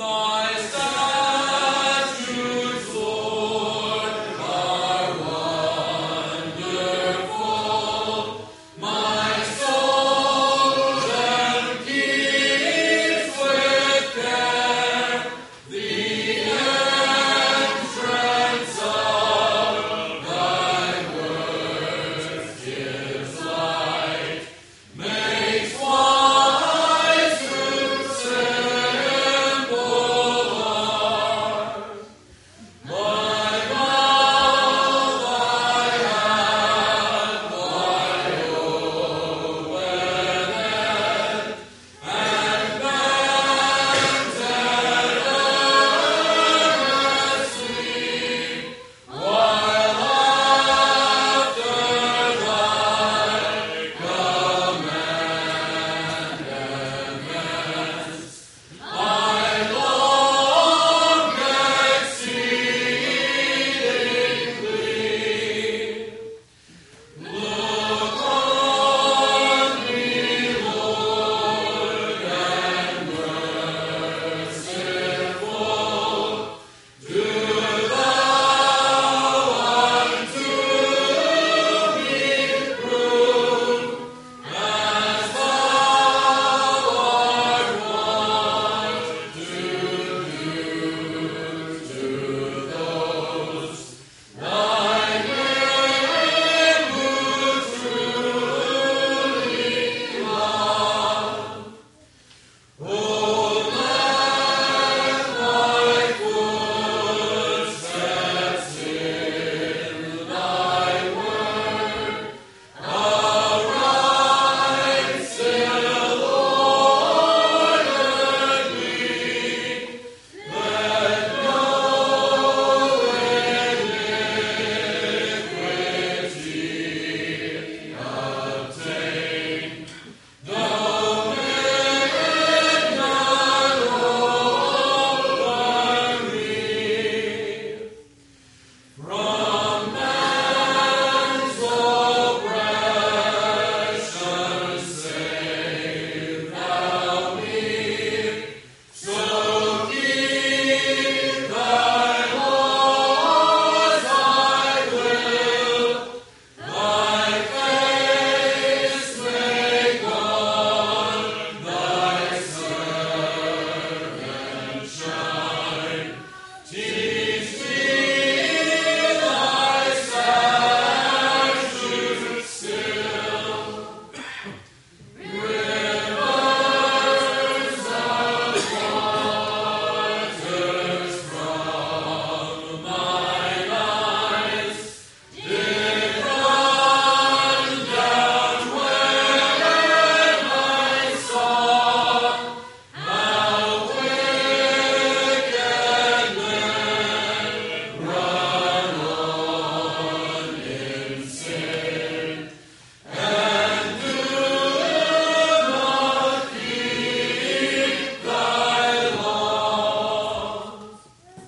Allah.